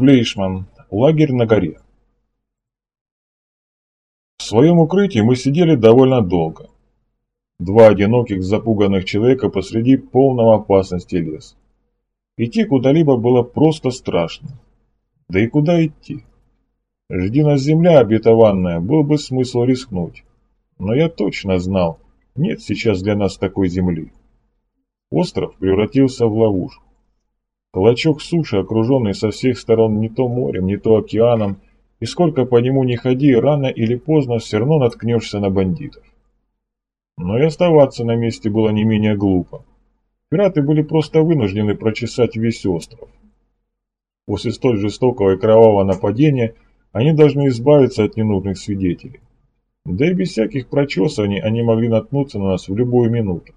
Флейшман. Лагерь на горе. В своем укрытии мы сидели довольно долго. Два одиноких запуганных человека посреди полного опасности леса. Идти куда-либо было просто страшно. Да и куда идти? Жди нас земля обетованная, был бы смысл рискнуть. Но я точно знал, нет сейчас для нас такой земли. Остров превратился в ловушку. Клочок суши, окруженный со всех сторон не то морем, не то океаном, и сколько по нему не ходи, рано или поздно все равно наткнешься на бандитов. Но и оставаться на месте было не менее глупо. Пираты были просто вынуждены прочесать весь остров. После столь жестокого и кровавого нападения они должны избавиться от ненужных свидетелей. Да и без всяких прочесываний они могли наткнуться на нас в любую минуту.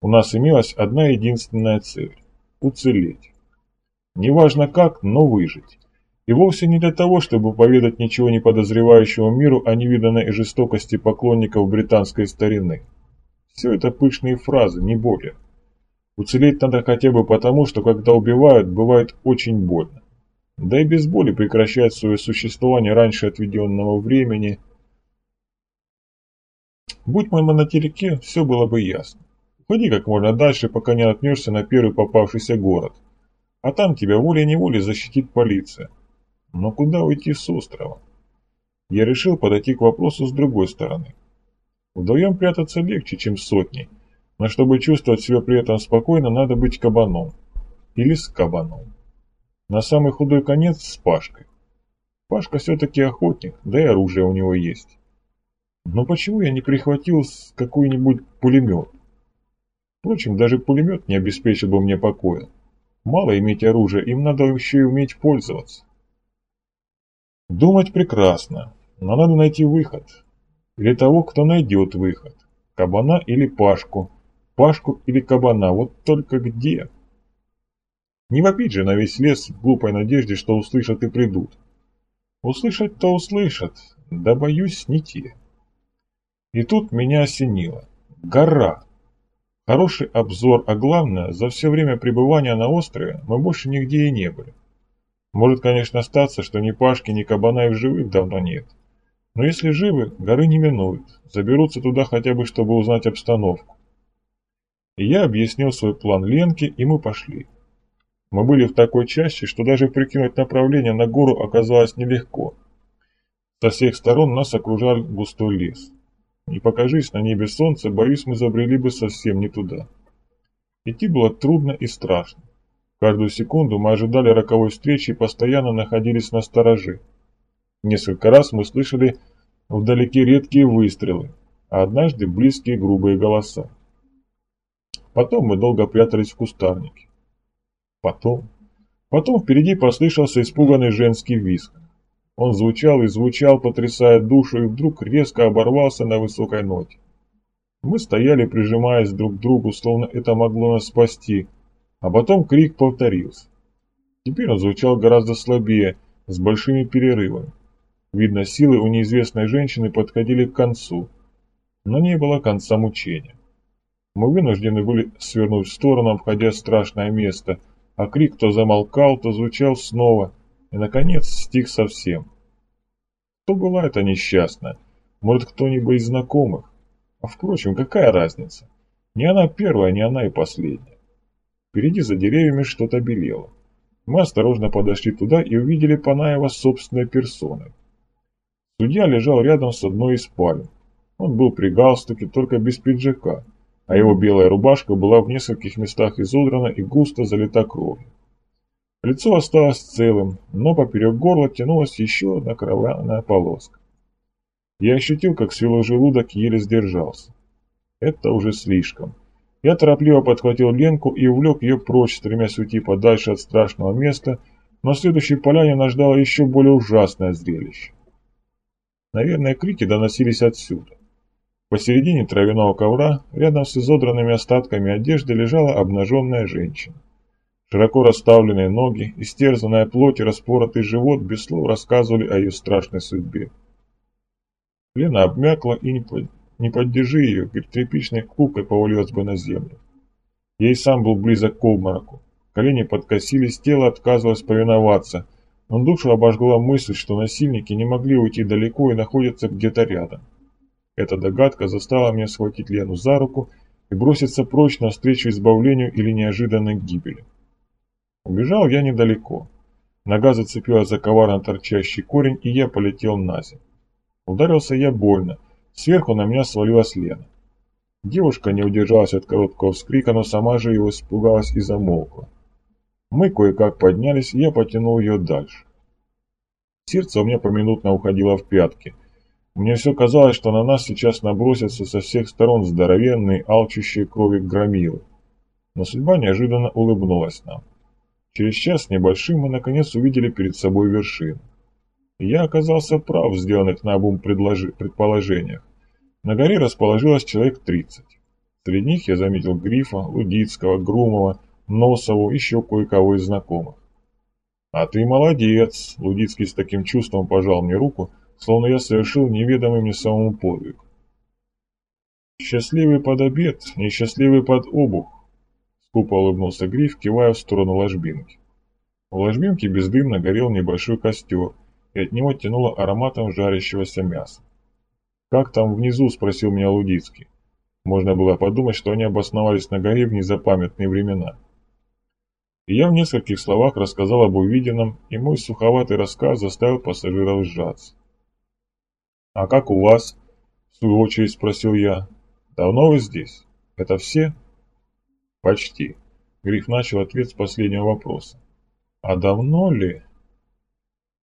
У нас имелась одна единственная цель уцелеть. Неважно как, но выжить. И вовсе не для того, чтобы поведать ничего не подозревающему миру о невиданной жестокости поклонников британской старины. Все это пышные фразы, не более. Уцелеть надо хотя бы потому, что когда убивают, бывает очень больно. Да и без боли прекращать свое существование раньше отведенного времени. Будь мы на материке, все было бы ясно. Ходи как можно дальше, пока не наткнешься на первый попавшийся город. А там тебя волей-неволей защитит полиция. Но куда уйти с острова? Я решил подойти к вопросу с другой стороны. Вдвоем прятаться легче, чем сотней, но чтобы чувствовать себя при этом спокойно, надо быть кабаном. Или с кабаном. На самый худой конец с Пашкой. Пашка все-таки охотник, да и оружие у него есть. Но почему я не прихватил какой-нибудь пулемет? Впрочем, даже пулемет не обеспечил бы мне покоя. Мало иметь оружие, им надо еще и уметь пользоваться. Думать прекрасно, но надо найти выход. Или того, кто найдет выход. Кабана или Пашку. Пашку или кабана, вот только где? Не вопить же на весь лес в глупой надежде, что услышат и придут. Услышать-то услышат, да боюсь не те. И тут меня осенило. Гора! Хороший обзор, а главное, за все время пребывания на острове мы больше нигде и не были. Может, конечно, статься, что ни Пашки, ни Кабана и в живых давно нет. Но если живы, горы не минуют, заберутся туда хотя бы, чтобы узнать обстановку. И я объяснил свой план Ленке, и мы пошли. Мы были в такой чаще, что даже прикинуть направление на гору оказалось нелегко. Со всех сторон нас окружал густой лес. Не покажись на небе солнце, боюсь, мы забрели бы совсем не туда. Идти было трудно и страшно. Каждую секунду мы ожидали роковой встречи и постоянно находились на стороже. Несколько раз мы слышали вдалеке редкие выстрелы, а однажды близкие грубые голоса. Потом мы долго прятались в кустарнике. Потом... Потом впереди послышался испуганный женский визг. Он звучал и звучал, потрясая душу, и вдруг резко оборвался на высокой ноте. Мы стояли, прижимаясь друг к другу, словно это могло нас спасти, а потом крик повторился. Теперь он звучал гораздо слабее, с большими перерывами. Видно, силы у неизвестной женщины подходили к концу, но не было конца мучения. Мы вынуждены были свернуть в сторону, обходя страшное место, а крик то замолкал, то звучал снова, и, наконец, стих совсем. Кто была эта несчастная? Может, кто-нибудь из знакомых? А впрочем, какая разница? Не она первая, не она и последняя. Впереди за деревьями что-то белело. Мы осторожно подошли туда и увидели Панаева собственной персоной. Судья лежал рядом с одной из спален. Он был при галстуке, только без пиджака, а его белая рубашка была в нескольких местах изодрана и густо залита кровью. Лицо осталось целым, но поперек горла тянулась еще одна кровавая полоска. Я ощутил, как свело желудок и еле сдержался. Это уже слишком. Я торопливо подхватил Ленку и увлек ее прочь, стремясь уйти подальше от страшного места, но следующей поляне нас ждало еще более ужасное зрелище. Наверное, крики доносились отсюда. Посередине травяного ковра, рядом с изодранными остатками одежды, лежала обнаженная женщина. Широко расставленные ноги, истерзанная плоть и распоротый живот без слов рассказывали о ее страшной судьбе. Лена обмякла и не, под... не поддержи ее, тряпичной куклой повалилась бы на землю. Ей сам был близок к обмороку. Колени подкосились, тело отказывалось повиноваться, но душу обожгла мысль, что насильники не могли уйти далеко и находятся где-то рядом. Эта догадка заставила меня схватить Лену за руку и броситься прочь навстречу избавлению или неожиданной гибели. Убежал я недалеко. Нога зацепилась за коварно торчащий корень, и я полетел на землю. Ударился я больно. Сверху на меня свалилась Лена. Девушка не удержалась от короткого вскрика, но сама же его испугалась и замолкла. Мы кое-как поднялись, и я потянул ее дальше. Сердце у меня поминутно уходило в пятки. Мне все казалось, что на нас сейчас набросятся со всех сторон здоровенные, алчущие крови громилы. Но судьба неожиданно улыбнулась нам. Через час небольшим мы наконец увидели перед собой вершину. Я оказался прав в сделанных наобум предложи... предположениях. На горе расположилось человек 30. Среди них я заметил Грифа, Лудицкого, Грумова, Носову, еще кое-кого из знакомых. «А ты молодец!» — Лудицкий с таким чувством пожал мне руку, словно я совершил неведомый мне самому подвиг. «Счастливый под обед, несчастливый под обух!» — скупо улыбнулся Гриф, кивая в сторону ложбинки. У ложбинки бездымно горел небольшой костер, и от него тянуло ароматом жарящегося мяса. «Как там внизу?» – спросил меня Лудицкий. Можно было подумать, что они обосновались на горе в незапамятные времена. И я в нескольких словах рассказал об увиденном, и мой суховатый рассказ заставил пассажиров сжаться. «А как у вас?» – в свою очередь спросил я. «Давно вы здесь? Это все?» «Почти», – Гриф начал ответ с последнего вопроса. «А давно ли?»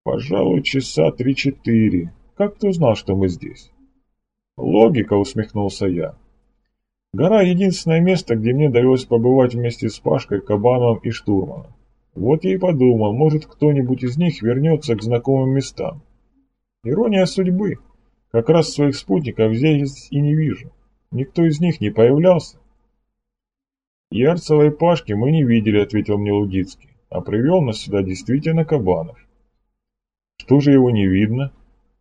«Пожалуй, часа три-четыре. Как ты узнал, что мы здесь?» Логика, усмехнулся я. Гора — единственное место, где мне довелось побывать вместе с Пашкой, Кабановым и Штурманом. Вот я и подумал, может кто-нибудь из них вернется к знакомым местам. Ирония судьбы. Как раз своих спутников здесь и не вижу. Никто из них не появлялся. Ярцева и Пашки мы не видели, ответил мне Лудицкий, а привел нас сюда действительно Кабанов. Что же его не видно?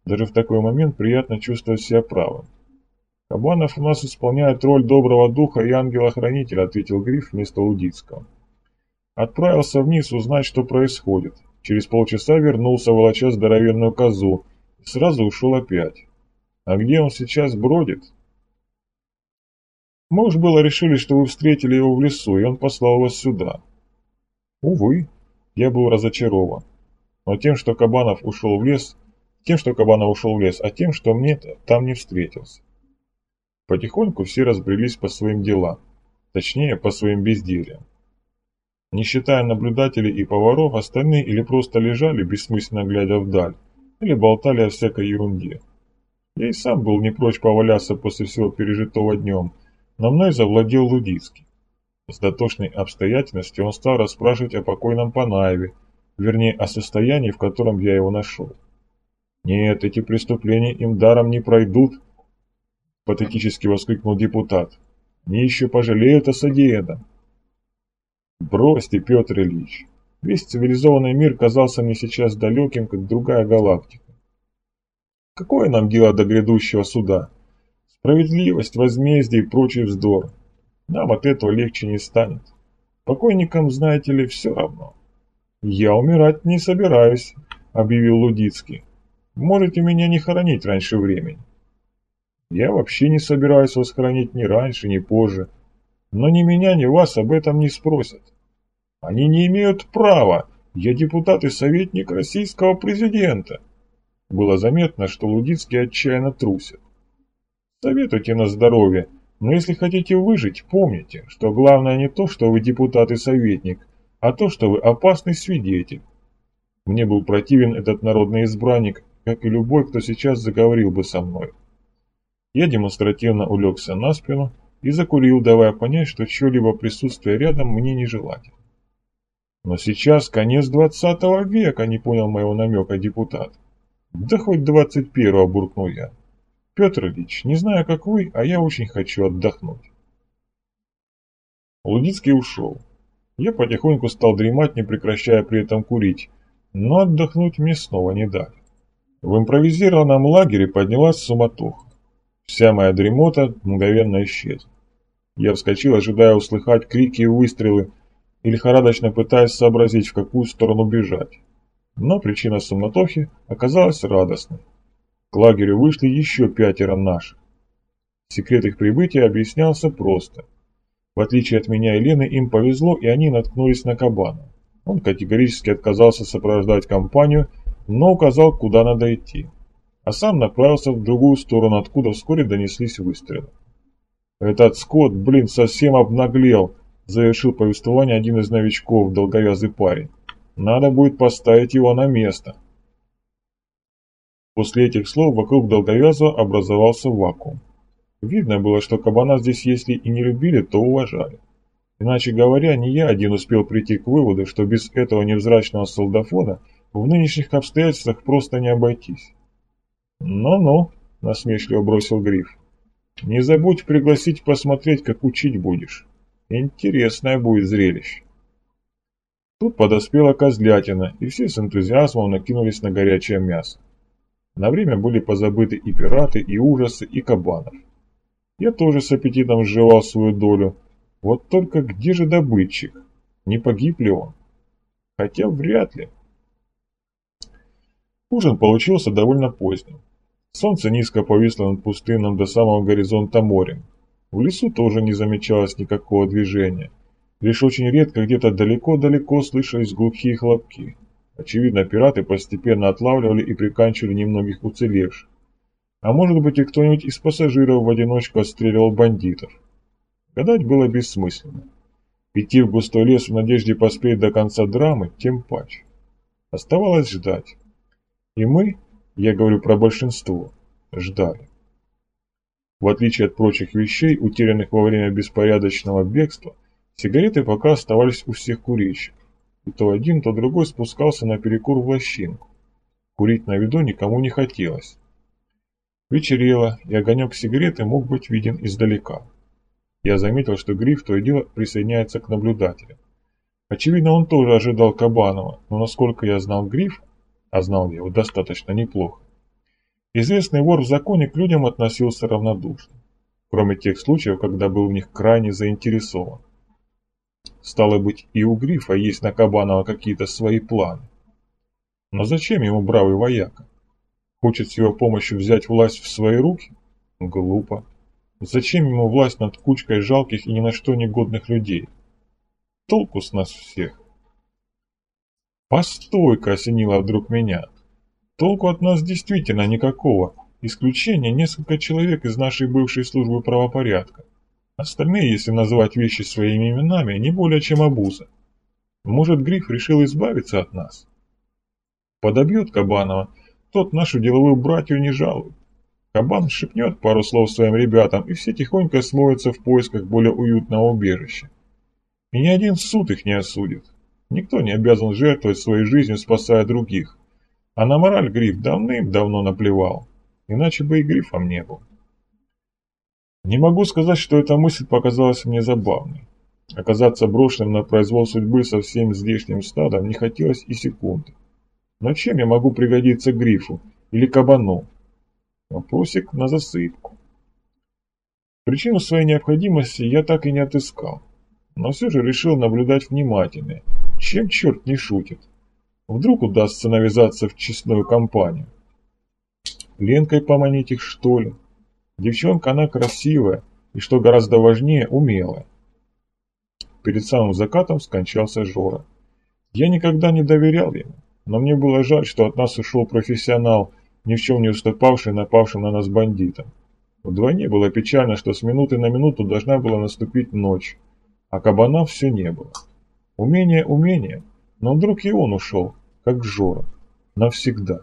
Даже в такой момент приятно чувствовать себя правым. «Кабанов у нас исполняет роль доброго духа и ангела-хранителя», — ответил Гриф вместо Удицкого. Отправился вниз узнать, что происходит. Через полчаса вернулся, волоча здоровенную козу, и сразу ушел опять. А где он сейчас бродит? Мы уж было решили, что вы встретили его в лесу, и он послал вас сюда. Увы, я был разочарован. Но тем, что Кабанов ушел в лес, тем, что Кабанов ушел в лес, а тем, что мне там не встретился. Потихоньку все разбрелись по своим делам, точнее, по своим бездельям. Не считая наблюдателей и поваров, остальные или просто лежали, бессмысленно глядя вдаль, или болтали о всякой ерунде. Я и сам был не прочь поваляться после всего пережитого днем, но мной завладел Лудицкий. С дотошной обстоятельностью он стал расспрашивать о покойном Панаеве, вернее, о состоянии, в котором я его нашел. «Нет, эти преступления им даром не пройдут», — патетически воскликнул депутат. «Они еще пожалеют о содеянном». «Бросьте, Петр Ильич, весь цивилизованный мир казался мне сейчас далеким, как другая галактика. Какое нам дело до грядущего суда? Справедливость, возмездие и прочий вздор. Нам от этого легче не станет. Покойникам, знаете ли, все равно». «Я умирать не собираюсь», — объявил Лудицкий. Можете меня не хоронить раньше времени. Я вообще не собираюсь вас хоронить ни раньше, ни позже. Но ни меня, ни вас об этом не спросят. Они не имеют права. Я депутат и советник российского президента. Было заметно, что Лудицкий отчаянно трусит. Советуйте на здоровье, но если хотите выжить, помните, что главное не то, что вы депутат и советник, а то, что вы опасный свидетель. Мне был противен этот народный избранник, как и любой, кто сейчас заговорил бы со мной. Я демонстративно улегся на спину и закурил, давая понять, что чье-либо присутствие рядом мне нежелательно. Но сейчас конец двадцатого века, не понял моего намека депутат. Да хоть двадцать первого, буркнул я. Петр Ильич, не знаю, как вы, а я очень хочу отдохнуть. Лудицкий ушел. Я потихоньку стал дремать, не прекращая при этом курить, но отдохнуть мне снова не дали. В импровизированном лагере поднялась суматоха. Вся моя дремота мгновенно исчезла. Я вскочил, ожидая услыхать крики и выстрелы, и лихорадочно пытаясь сообразить, в какую сторону бежать. Но причина суматохи оказалась радостной. К лагерю вышли еще пятеро наших. Секрет их прибытия объяснялся просто. В отличие от меня и Лены, им повезло, и они наткнулись на кабана. Он категорически отказался сопровождать компанию, но указал, куда надо идти. А сам направился в другую сторону, откуда вскоре донеслись выстрелы. «Этот скот, блин, совсем обнаглел», — завершил повествование один из новичков, долговязый парень. «Надо будет поставить его на место». После этих слов вокруг долговязого образовался вакуум. Видно было, что кабана здесь если и не любили, то уважали. Иначе говоря, не я один успел прийти к выводу, что без этого невзрачного солдафона в нынешних обстоятельствах просто не обойтись. «Ну-ну», — насмешливо бросил Гриф. «Не забудь пригласить посмотреть, как учить будешь. Интересное будет зрелище». Тут подоспела козлятина, и все с энтузиазмом накинулись на горячее мясо. На время были позабыты и пираты, и ужасы, и кабанов. Я тоже с аппетитом сживал свою долю, вот только где же добытчик? Не погиб ли он? Хотя вряд ли. Ужин получился довольно поздним. Солнце низко повисло над пустынным до самого горизонта морем. В лесу тоже не замечалось никакого движения. Лишь очень редко где-то далеко-далеко слышались глухие хлопки. Очевидно, пираты постепенно отлавливали и приканчивали немногих уцелевших. А может быть и кто-нибудь из пассажиров в одиночку отстреливал бандитов. Гадать было бессмысленно. Идти в густой лес в надежде поспеть до конца драмы, тем паче. Оставалось ждать. И мы, я говорю про большинство, ждали. В отличие от прочих вещей, утерянных во время беспорядочного бегства, сигареты пока оставались у всех курящих. То один, то другой спускался на перекур в лощинку. Курить на виду никому не хотелось. Вечерело, и огонек сигареты мог быть виден издалека. Я заметил, что Гриф то и дело присоединяется к наблюдателям. Очевидно, он тоже ожидал Кабанова, но насколько я знал Гриф, а знал я его достаточно неплохо, известный вор в законе к людям относился равнодушно, кроме тех случаев, когда был в них крайне заинтересован. Стало быть, и у Грифа есть на Кабанова какие-то свои планы. Но зачем ему бравый вояка? Хочет с его помощью взять власть в свои руки? Глупо. Зачем ему власть над кучкой жалких и ни на что негодных людей? Толку с нас всех. Постой-ка, осенило вдруг меня. Толку от нас действительно никакого. Исключение несколько человек из нашей бывшей службы правопорядка. Остальные, если назвать вещи своими именами, не более чем обуза. Может, Гриф решил избавиться от нас? Подобьет Кабанова, тот нашу деловую братью не жалует. Кабан шепнет пару слов своим ребятам, и все тихонько смоются в поисках более уютного убежища. И ни один суд их не осудит. Никто не обязан жертвовать своей жизнью, спасая других. А на мораль Гриф давным-давно наплевал. Иначе бы и Грифом не был. Не могу сказать, что эта мысль показалась мне забавной. Оказаться брошенным на произвол судьбы со всем здешним стадом не хотелось и секунды. Но чем я могу пригодиться Грифу или Кабану? Вопросик на засыпку. Причину своей необходимости я так и не отыскал, но все же решил наблюдать внимательнее, чем черт не шутит. Вдруг удастся навязаться в честную компанию. Ленкой поманить их, что ли? Девчонка она красивая и, что гораздо важнее, умелая. Перед самым закатом скончался Жора. Я никогда не доверял ему, но мне было жаль, что от нас ушел профессионал – ни в чем не уступавший напавшим на нас бандитам. Вдвойне было печально, что с минуты на минуту должна была наступить ночь, а кабана все не было. Умение умение, но вдруг и он ушел, как Жора, навсегда.